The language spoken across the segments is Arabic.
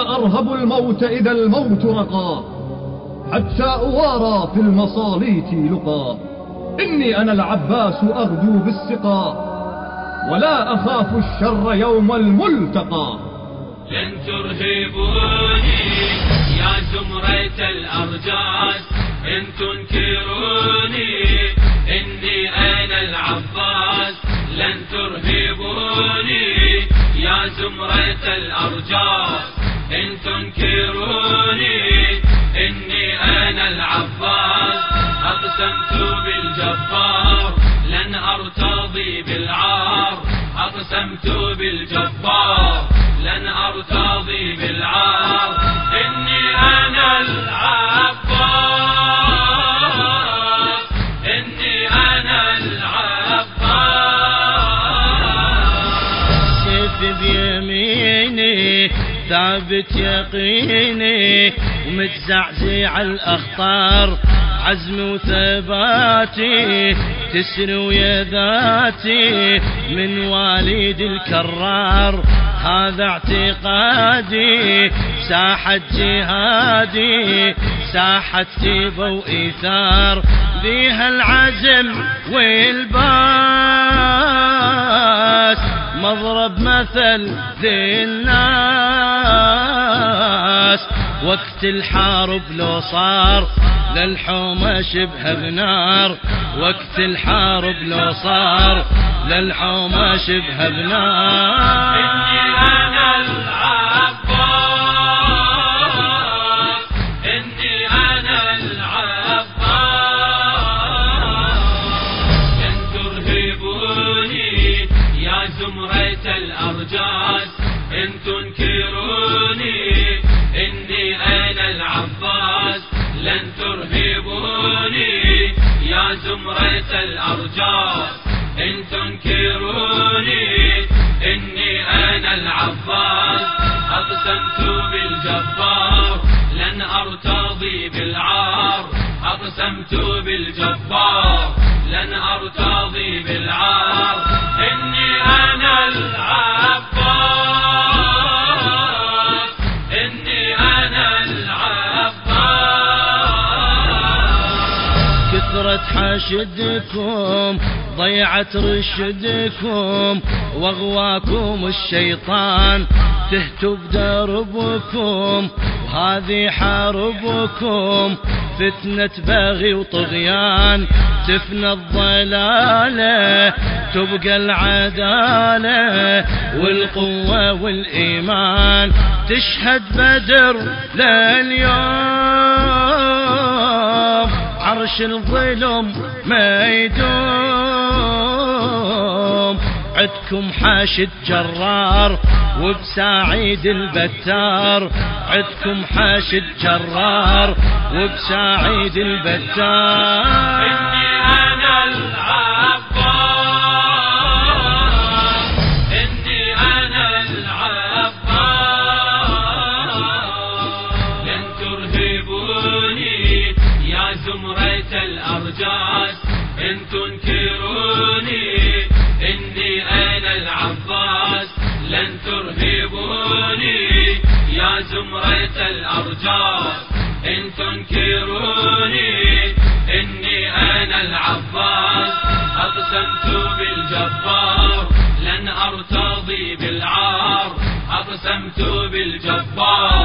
أرهب الموت إذا الموت رقى حتى أوارى في المصاليت لقى. إني أنا العباس أغدو بالسقا ولا أخاف الشر يوم الملتقى. لن ترهبوني يا زمرة الأرجاس إن تنكروني إني أنا العباس. لن ترهبوني يا زمرة الأرجاس. إن تنكروني إني أنا العباس. أقسمت بالجبار لن أرتضي بالعار. أقسمت بالجبار لن أرتضي ثابت يقيني ومتزعزع الأخطار. عزمي وثباتي تسري ذاتي من والد الكرار. هذا اعتقادي ساحة جهادي ساحة تيبة وإيثار بيها العزم والباس مضرب مثل ذي الناس. وقت الحرب لو صار للحومة شبه بنار. وقت الحرب لو صار للحومة شبه بنار. الأرجاس إن تنكروني إني أنا العباس لن ترهبوني يا زمرة الأرجاس. إن تنكروني إني أنا العباس أقسمت بالجبار لن أرتضي بالعار. أقسمت بالجبار لن أرتضي بالعار. كثرة حشدكم ضيعت رشدكم واغواكم الشيطان. تهتوا بدربكم وهذه حربكم فتنة باغي وطغيان تفنى الضلالة تبقى العدالة والقوة والإيمان. تشهد بدر لليوم. عرش الظلم ما يدوم. عدكم حاشد جرار وبساعيد البتار. عدكم حاشد جرار وبساعيد البتار. الأرجاس إن تنكروني إني أنا العباس لن ترهبوني يا زمرة الأرجاس. إن تنكروني إني أنا العباس أقسمت بالجبار لن أرتضي بالعار. أقسمت بالجبار.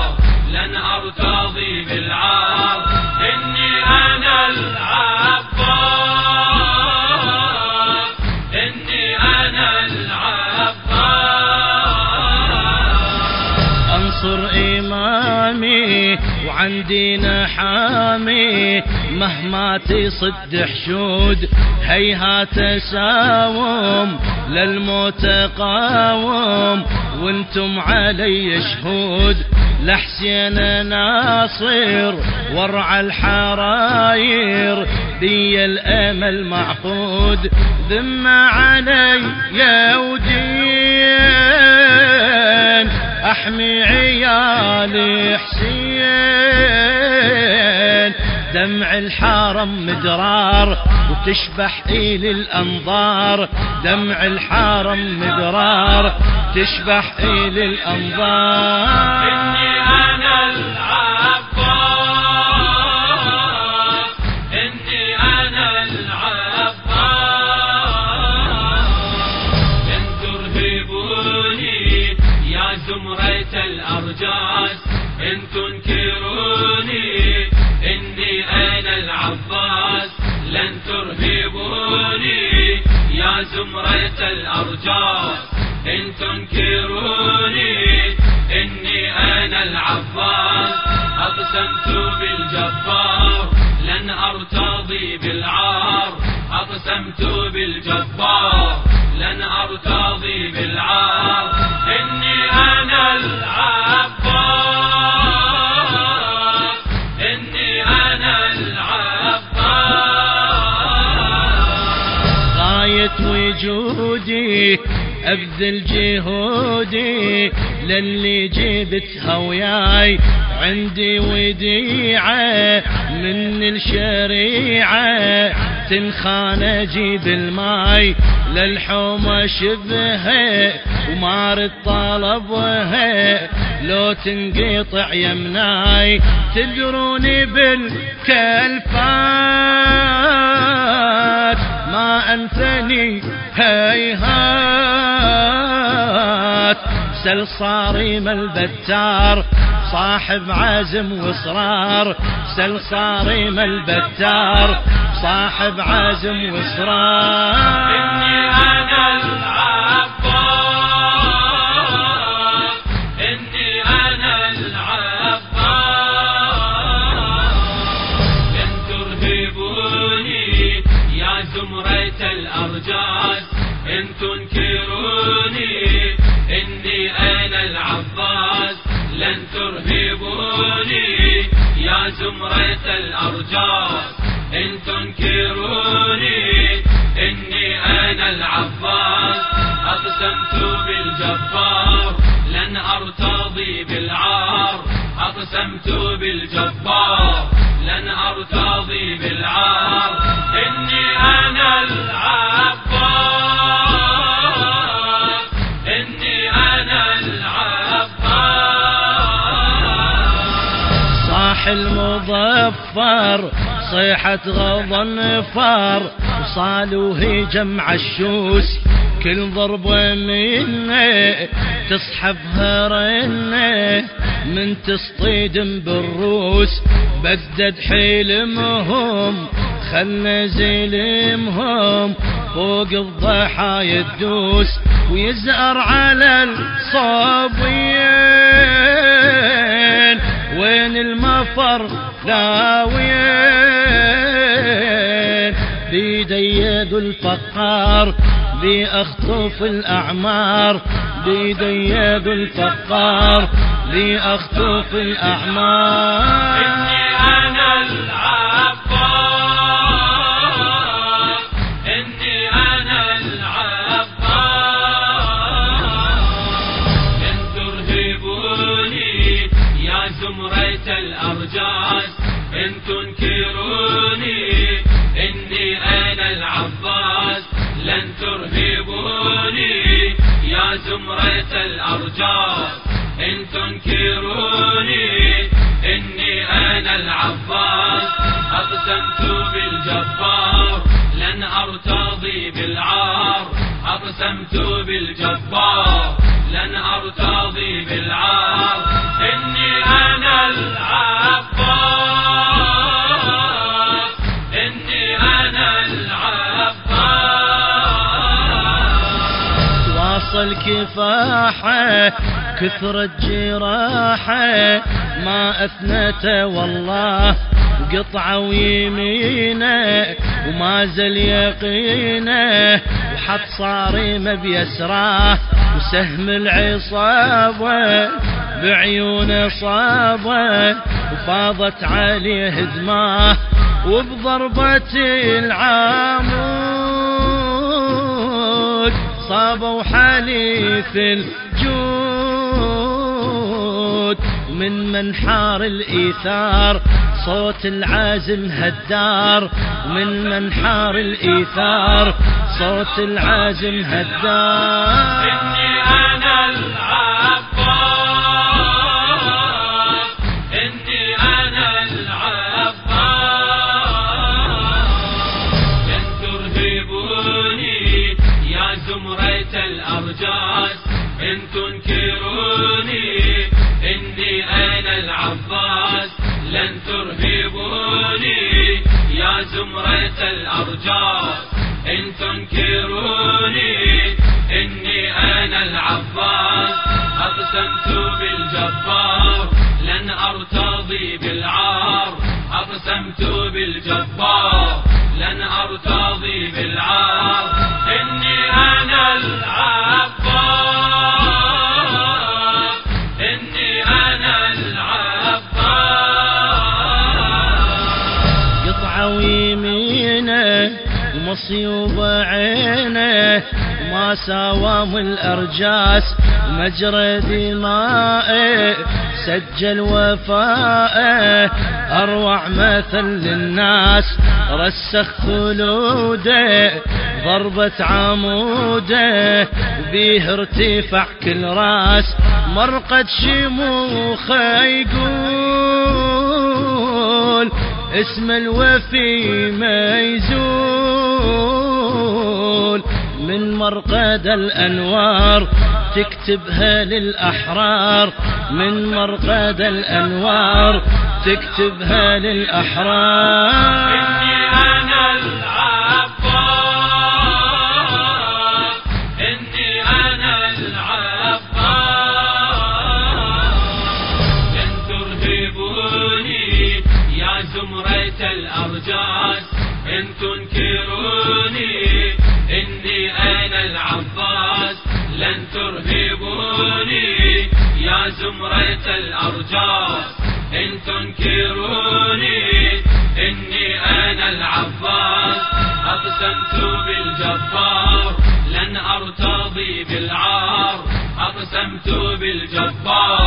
وعندي حامي مهما تصد حشود هيهات ساوم للموت قاوم وأنتم علي شهود. لحسين ناصر ورع الحراير بي الامل معقود ذم علي يا ودين أحمي عيال حسين. دمع الحارم مدرار وتشبح إيل الأنظار. دمع الحارم مدرار تشبح إيل الأنظار. إني أنا العباس. إني أنا العباس. ترهبوني يا الأرجاس. الأرجاس إن تنكروني إني أنا العباس أقسمت بالجبار لن أرتضي بالعار. أقسمت بالجبار لن أرتضي غاية وجودي أبذل جهودي للي جبتها وياي. عندي وديعة من الشريعة تنخان أجيب الماي. للحومة شبهه ومار طلبها لو تنقطع يمناي تدروني بالكلفات انثني هيهات سل صارم البتار. صاحب عزم وإصرار. سل صارم البتار. صاحب عزم إني واصرار أنا إن تنكروني إني أنا العباس. أقسمت بالجبار لن أرتضي بالعار. أقسمت بالجبار لن أرتضي بالعار. إني أنا العباس. إني أنا العباس. صاح المظفر صيحة غضا نفار وصالوه جمع الشوس. كل ضربة منه تصحبها رنه من تصطيدم بالروس. بدد حلمهم خلنا زلمهم فوق الضحايا الدوس. ويزأر على الصابين وين المفر لا وين بيدي يد الفقار بأخطف الأعمار. بيدي يد الفقار بأخطف الأعمار. يا زمرة الأرجاس إن تنكروني إني أنا العباس. أقسمت بالجبار لن أرتضي بالعار. أقسمت بالجبار لن أرتضي بالعار. إني أنا العباس. واصل كفاحه كثرت جراحه ما اثنته والله قطعة ويمينة وما زل يقينة وحط صارمه بيسراه وسهم العصابة بعيونه صابة وفاضت عليه دماه وبضربة العامود صابوا حليف الجود. من منحار الإيثار صوت العازم هدار. من منحار الإيثار صوت العازم هدار. يا زمرة الأرجاس إن تنكروني إني أنا العباس. أقسمت بالجبار. ومصيوب عينه ما ساوام الأرجاس مجرى دمائه سجل وفائه أروع مثل للناس رسخ خلوده ضربة عموده بيه ارتفع كل راس مرقد شموخه يقول اسم الوفي ما يزول من مرقد الأنوار تكتبها للأحرار من مرقد الأنوار تكتبها للأحرار. إن تنكروني إني أنا العباس لن ترهبوني يا زمرة الأرجاس. إن تنكروني إني أنا العباس. أقسمت بالجبار لن أرتضي بالعار. أقسمت بالجبار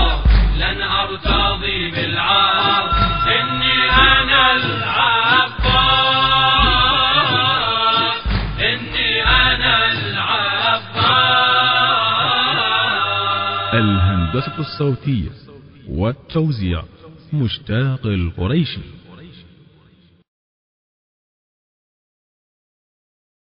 الهندسة الصوتية والتوزيع مشتاق القريشي.